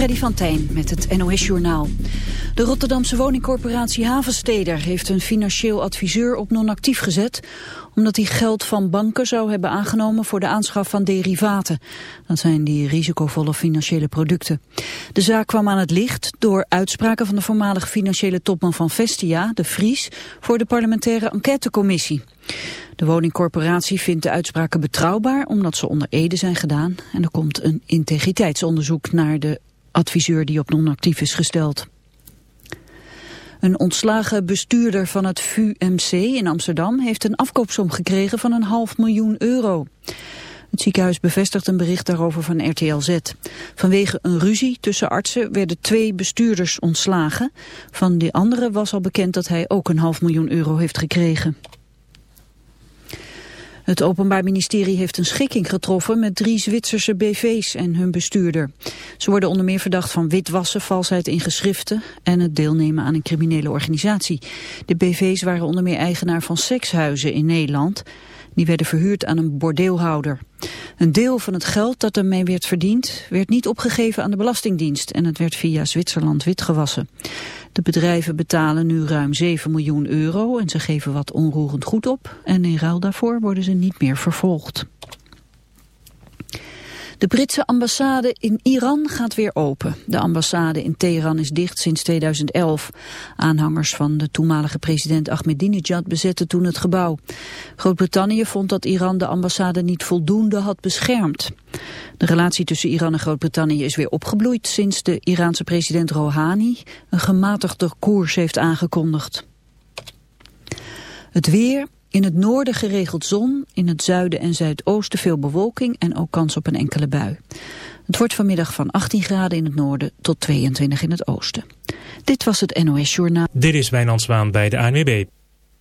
Freddy van Tijn met het NOS-journaal. De Rotterdamse woningcorporatie Havensteder heeft een financieel adviseur op non-actief gezet... omdat hij geld van banken zou hebben aangenomen voor de aanschaf van derivaten. Dat zijn die risicovolle financiële producten. De zaak kwam aan het licht door uitspraken van de voormalige financiële topman van Vestia, de Vries... voor de parlementaire enquêtecommissie. De woningcorporatie vindt de uitspraken betrouwbaar omdat ze onder Ede zijn gedaan. En er komt een integriteitsonderzoek naar de adviseur die op non-actief is gesteld. Een ontslagen bestuurder van het VUMC in Amsterdam heeft een afkoopsom gekregen van een half miljoen euro. Het ziekenhuis bevestigt een bericht daarover van RTL Z. Vanwege een ruzie tussen artsen werden twee bestuurders ontslagen. Van die andere was al bekend dat hij ook een half miljoen euro heeft gekregen. Het Openbaar Ministerie heeft een schikking getroffen met drie Zwitserse BV's en hun bestuurder. Ze worden onder meer verdacht van witwassen, valsheid in geschriften en het deelnemen aan een criminele organisatie. De BV's waren onder meer eigenaar van sekshuizen in Nederland. Die werden verhuurd aan een bordeelhouder. Een deel van het geld dat ermee werd verdiend werd niet opgegeven aan de Belastingdienst en het werd via Zwitserland witgewassen. De bedrijven betalen nu ruim 7 miljoen euro en ze geven wat onroerend goed op. En in ruil daarvoor worden ze niet meer vervolgd. De Britse ambassade in Iran gaat weer open. De ambassade in Teheran is dicht sinds 2011. Aanhangers van de toenmalige president Ahmadinejad bezetten toen het gebouw. Groot-Brittannië vond dat Iran de ambassade niet voldoende had beschermd. De relatie tussen Iran en Groot-Brittannië is weer opgebloeid sinds de Iraanse president Rouhani een gematigde koers heeft aangekondigd. Het weer, in het noorden geregeld zon, in het zuiden en zuidoosten veel bewolking en ook kans op een enkele bui. Het wordt vanmiddag van 18 graden in het noorden tot 22 in het oosten. Dit was het NOS Journaal. Dit is Wijnand Zwaan bij de ANWB.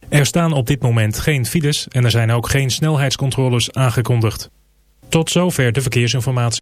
Er staan op dit moment geen files en er zijn ook geen snelheidscontroles aangekondigd. Tot zover de verkeersinformatie.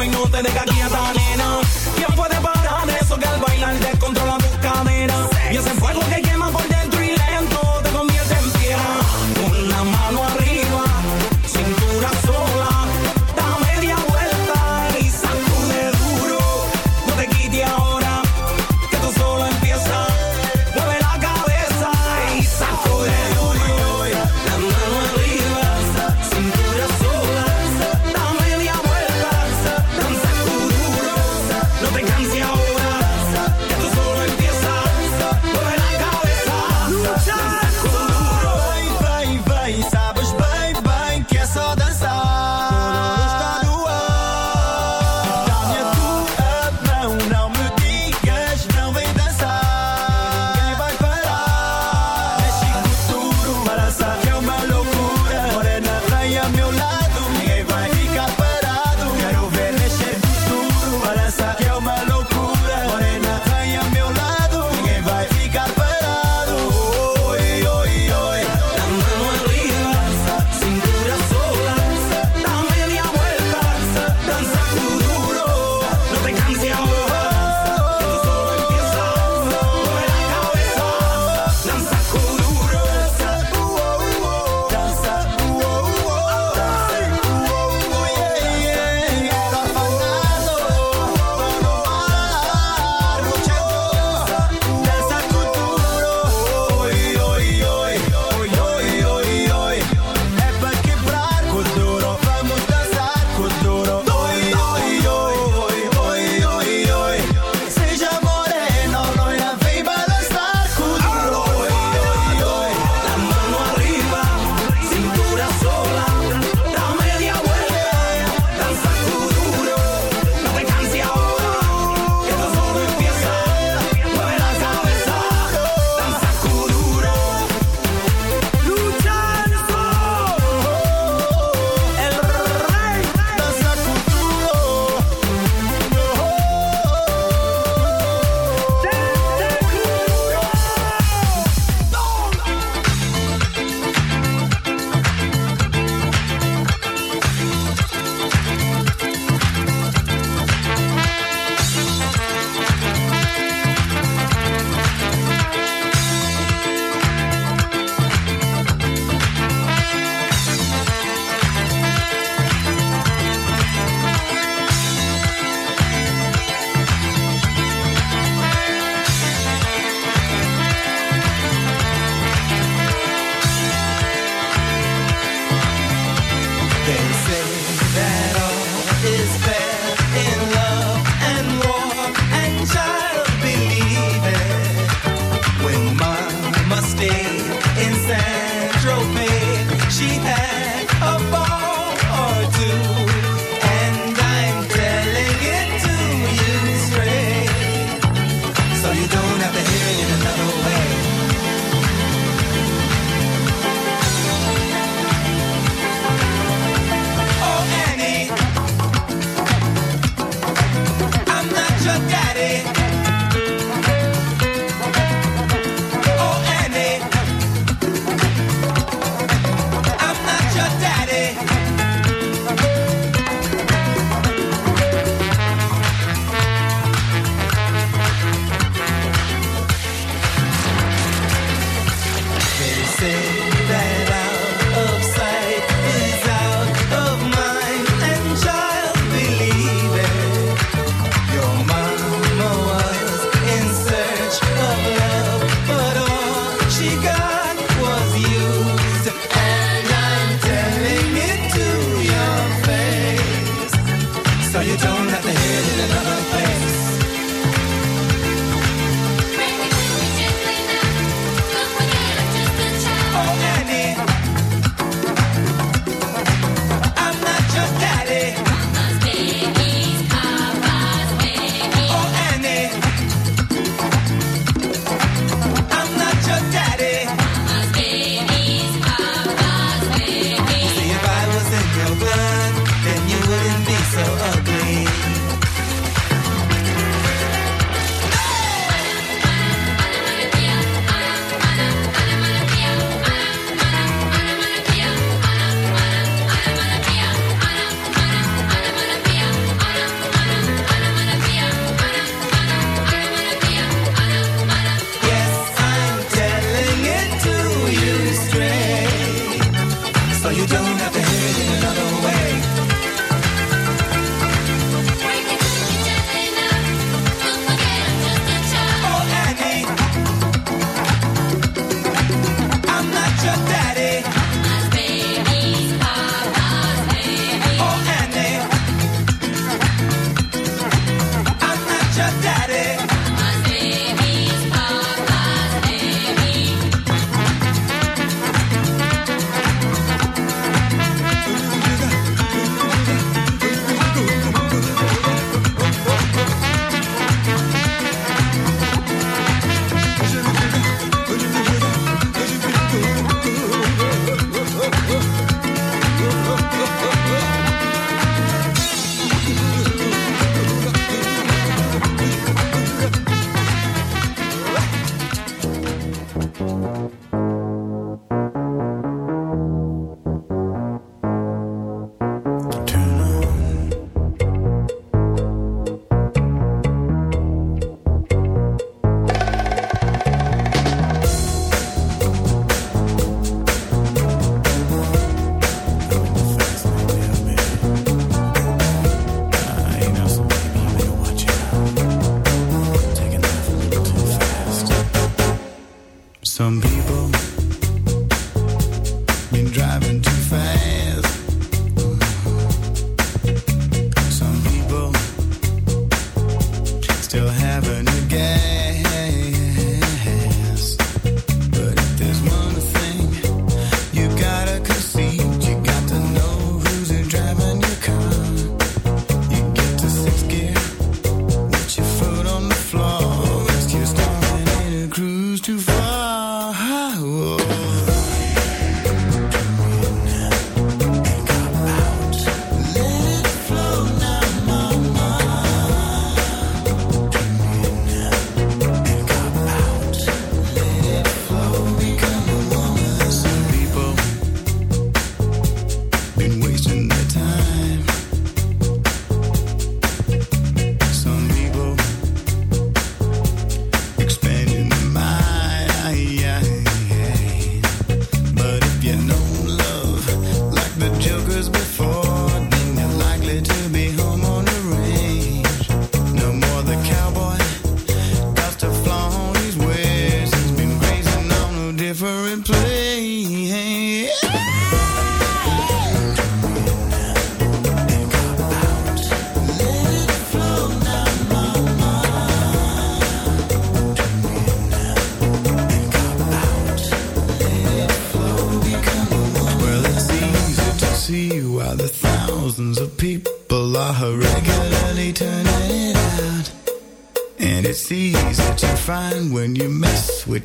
Se te metió y no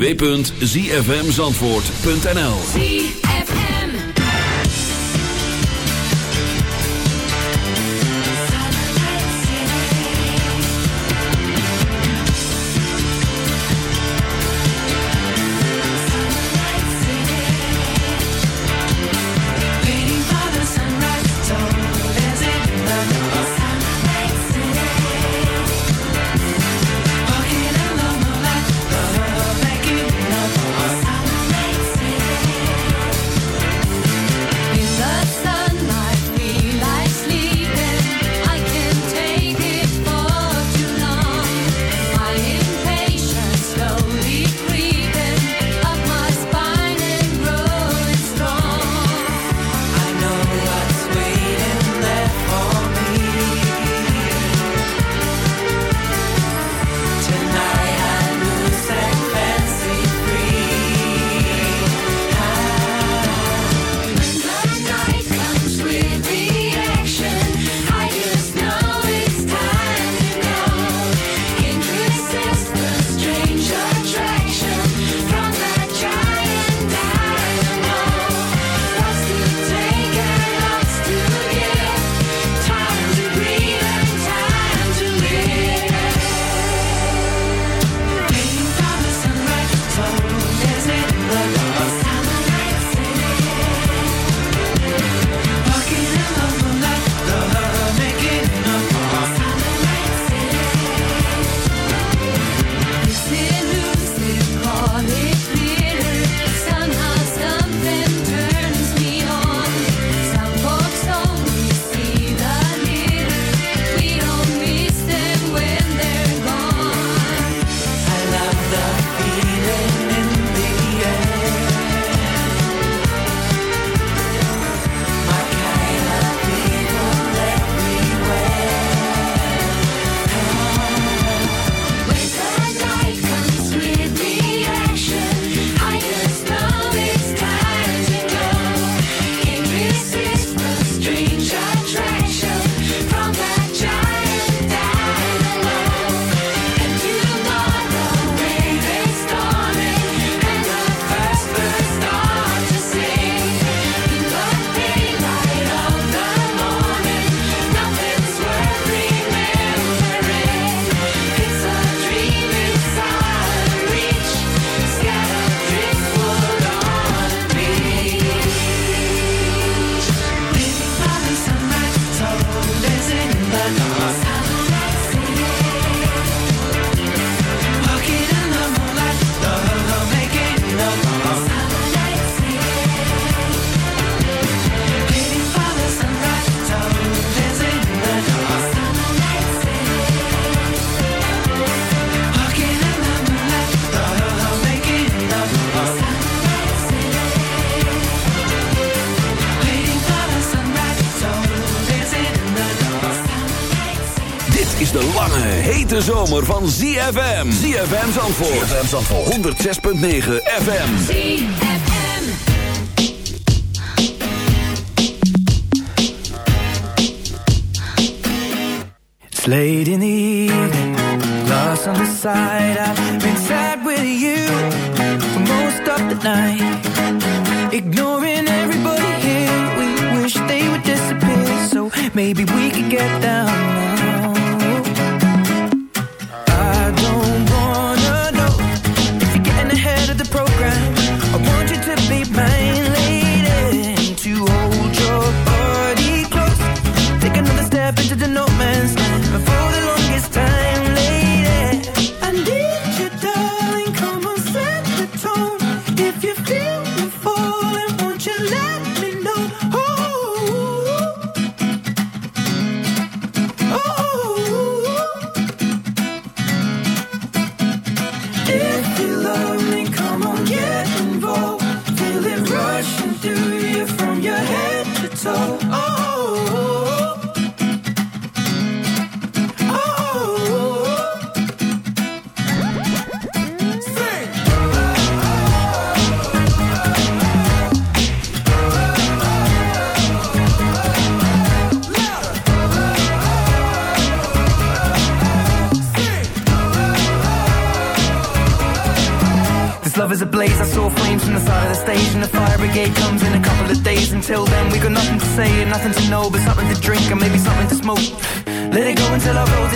www.zfmzandvoort.nl ZFM. ZFM Zandvoort. ZFM Zandvoort. 106.9 FM. ZFM. It's late in the evening. Lost on the side. I've been sad with you. For most of the night. Ignoring everybody here. We wish they would disappear. So maybe we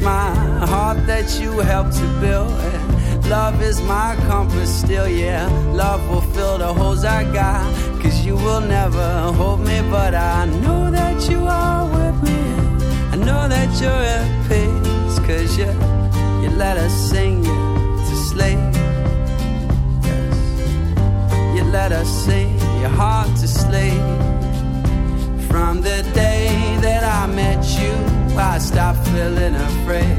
My heart that you helped to build. Love is my compass still, yeah. Love will fill the holes I got. Cause you will never hold me, but I know that you are with me. I know that you're at peace. Cause you, you let us sing you to sleep. You let us sing your heart to sleep. From the day that I met you, I stop feeling afraid.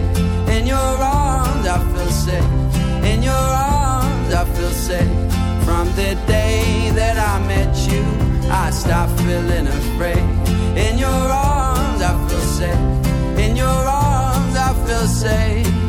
In your arms, I feel safe. In your arms, I feel safe. From the day that I met you, I stop feeling afraid. In your arms, I feel safe. In your arms, I feel safe.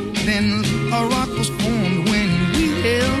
Then a rock was formed when we held